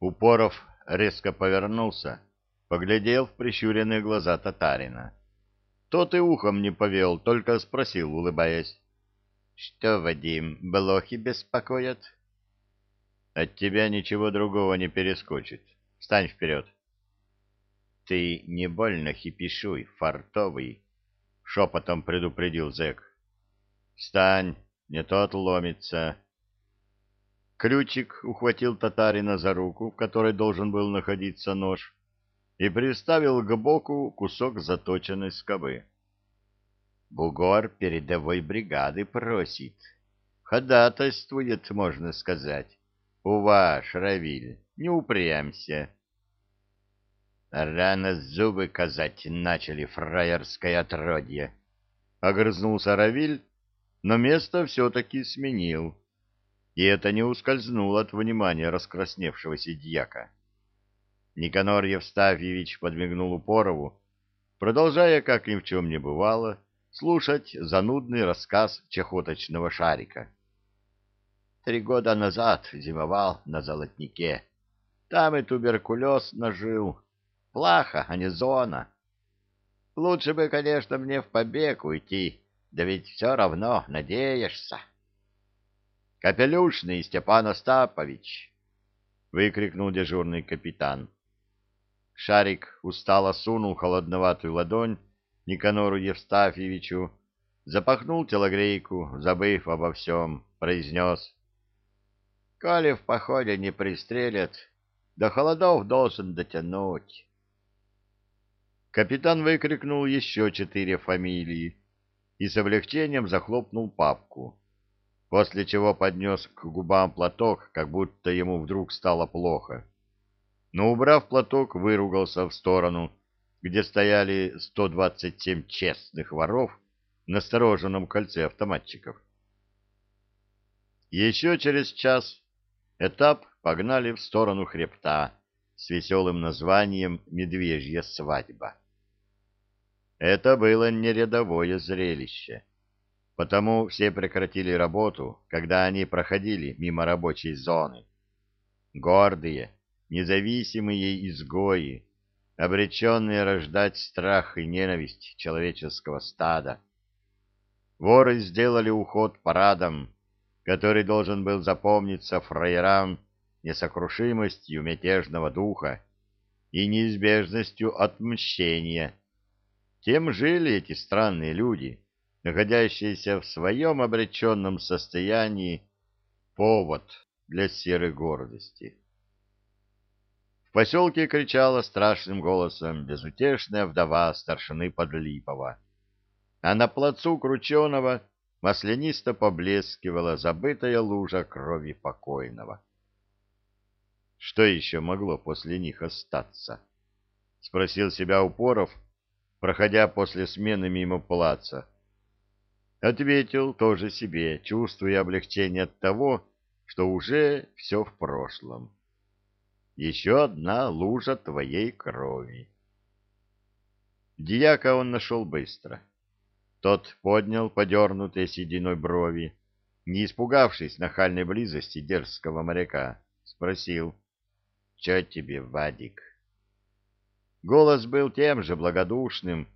Упоров резко повернулся, поглядел в прищуренные глаза татарина. Тот и ухом не повел, только спросил, улыбаясь. — Что, Вадим, блохи беспокоят? — От тебя ничего другого не перескочит. Встань вперед. — Ты не больно хипишуй, фартовый, — шепотом предупредил зэк. — Встань, не то отломится. Ключик ухватил татарина за руку, в которой должен был находиться нож, и приставил к боку кусок заточенной скобы. Бугор передовой бригады просит. Ходатайствует, можно сказать. Уваж, Равиль, не упрямься. Рано зубы казать начали фраерское отродье. Огрызнулся Равиль, но место все-таки сменил и это не ускользнуло от внимания раскрасневшегося дьяка. Никанор Евстафьевич подмигнул Упорову, продолжая, как ни в чем не бывало, слушать занудный рассказ чехоточного шарика. Три года назад зимовал на Золотнике. Там и туберкулез нажил. Плохо, а не зона. Лучше бы, конечно, мне в побег уйти, да ведь все равно надеешься. Капелюшный Степан Остапович! — выкрикнул дежурный капитан. Шарик устало сунул холодноватую ладонь Никанору Евстафьевичу, запахнул телогрейку, забыв обо всем, произнес. — Коли в походе не пристрелят, до холодов должен дотянуть. Капитан выкрикнул еще четыре фамилии и с облегчением захлопнул папку после чего поднес к губам платок, как будто ему вдруг стало плохо. Но, убрав платок, выругался в сторону, где стояли 127 честных воров в настороженном кольце автоматчиков. Еще через час этап погнали в сторону хребта с веселым названием «Медвежья свадьба». Это было не рядовое зрелище. Потому все прекратили работу, когда они проходили мимо рабочей зоны. Гордые, независимые изгои, обреченные рождать страх и ненависть человеческого стада. Воры сделали уход парадом, который должен был запомниться фраерам несокрушимостью мятежного духа и неизбежностью отмщения. Тем жили эти странные люди — находящийся в своем обреченном состоянии, повод для серой гордости. В поселке кричала страшным голосом безутешная вдова старшины Подлипова, а на плацу Крученого маслянисто поблескивала забытая лужа крови покойного. Что еще могло после них остаться? — спросил себя Упоров, проходя после смены мимо плаца Ответил тоже себе, чувствуя облегчение от того, что уже все в прошлом. Еще одна лужа твоей крови. Дьяка он нашел быстро. Тот поднял подернутые сединой брови, не испугавшись нахальной близости дерзкого моряка, спросил, «Че тебе, Вадик?» Голос был тем же благодушным,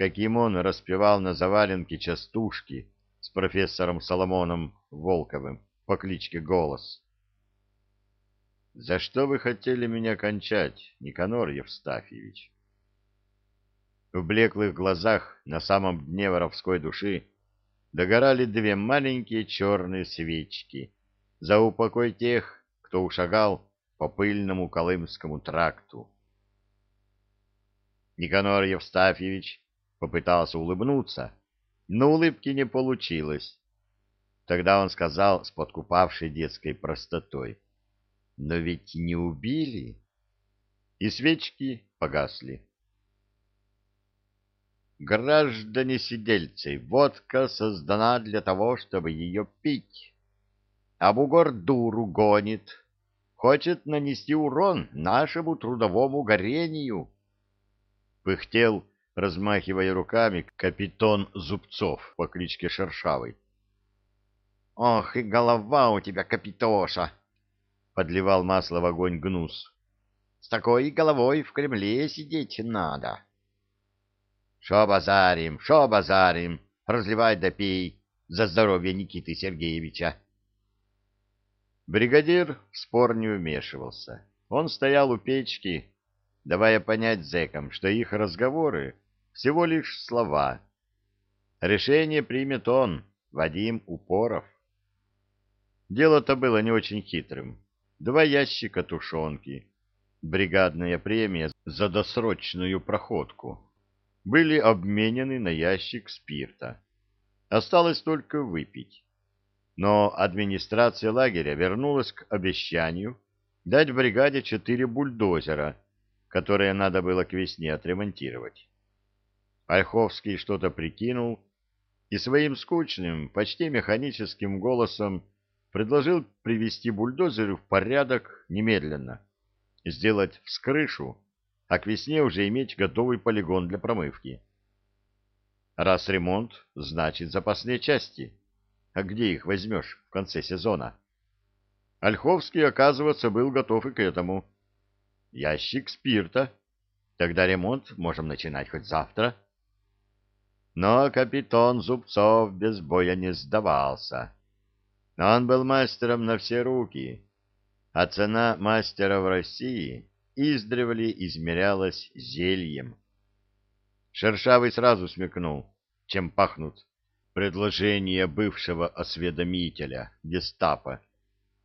каким он распевал на заваленке частушки с профессором Соломоном Волковым по кличке Голос. «За что вы хотели меня кончать, Никанор Евстафьевич?» В блеклых глазах на самом дне воровской души догорали две маленькие черные свечки за упокой тех, кто ушагал по пыльному Колымскому тракту. Никанор Евстафьевич Попытался улыбнуться, но улыбки не получилось. Тогда он сказал с подкупавшей детской простотой. «Но ведь не убили!» И свечки погасли. Граждане сидельцы, водка создана для того, чтобы ее пить. А бугор дуру гонит, хочет нанести урон нашему трудовому горению. Пыхтел размахивая руками, капитан Зубцов по кличке Шершавый. «Ох, и голова у тебя, капитоша!» подливал масло в огонь гнус. — С такой головой в Кремле сидеть надо. — Шо базарим, шо базарим, разливай да пей за здоровье Никиты Сергеевича. Бригадир в спор не вмешивался. Он стоял у печки, давая понять зэкам, что их разговоры всего лишь слова. Решение примет он, Вадим Упоров. Дело-то было не очень хитрым. Два ящика тушенки, бригадная премия за досрочную проходку, были обменены на ящик спирта. Осталось только выпить. Но администрация лагеря вернулась к обещанию дать бригаде четыре бульдозера, которые надо было к весне отремонтировать. Ольховский что-то прикинул и своим скучным, почти механическим голосом предложил привести бульдозеры в порядок немедленно, сделать вскрышу, а к весне уже иметь готовый полигон для промывки. Раз ремонт, значит запасные части. А где их возьмешь в конце сезона? Ольховский, оказывается, был готов и к этому. Ящик спирта. Тогда ремонт можем начинать хоть завтра. Но капитан Зубцов без боя не сдавался. Он был мастером на все руки, а цена мастера в России издревле измерялась зельем. Шершавый сразу смекнул, чем пахнут предложения бывшего осведомителя, гестапо,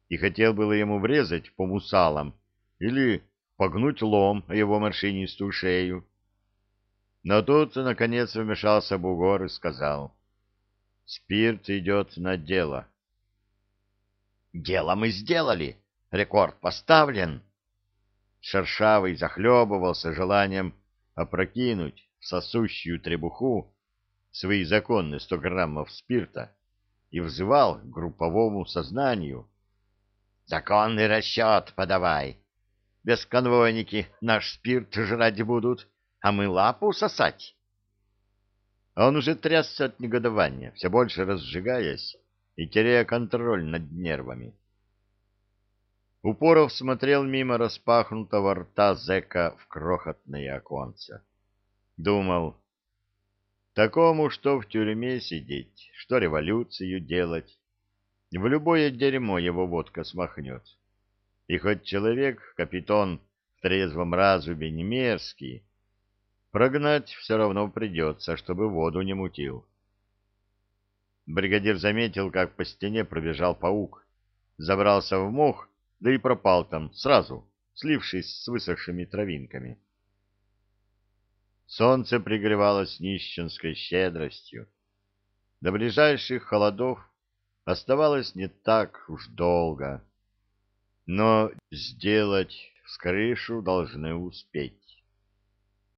и хотел было ему врезать по мусалам или погнуть лом его морщинистую шею. Но тут, наконец, вмешался бугор и сказал, «Спирт идет на дело». «Дело мы сделали, рекорд поставлен». Шершавый захлебывался желанием опрокинуть в сосущую требуху свои законные сто граммов спирта и взывал к групповому сознанию. «Законный расчет подавай. Бесконвойники наш спирт жрать будут, а мы лапу сосать». Он уже трясся от негодования, все больше разжигаясь и теряя контроль над нервами. Упоров смотрел мимо распахнутого рта зэка в крохотное оконце. Думал, такому, что в тюрьме сидеть, что революцию делать. В любое дерьмо его водка смахнет. И хоть человек, капитан, в трезвом разуме не мерзкий, прогнать все равно придется, чтобы воду не мутил. Бригадир заметил, как по стене пробежал паук, забрался в мох да и пропал там сразу, слившись с высохшими травинками. Солнце пригревалось нищенской щедростью. До ближайших холодов оставалось не так уж долго, но сделать с крышу должны успеть.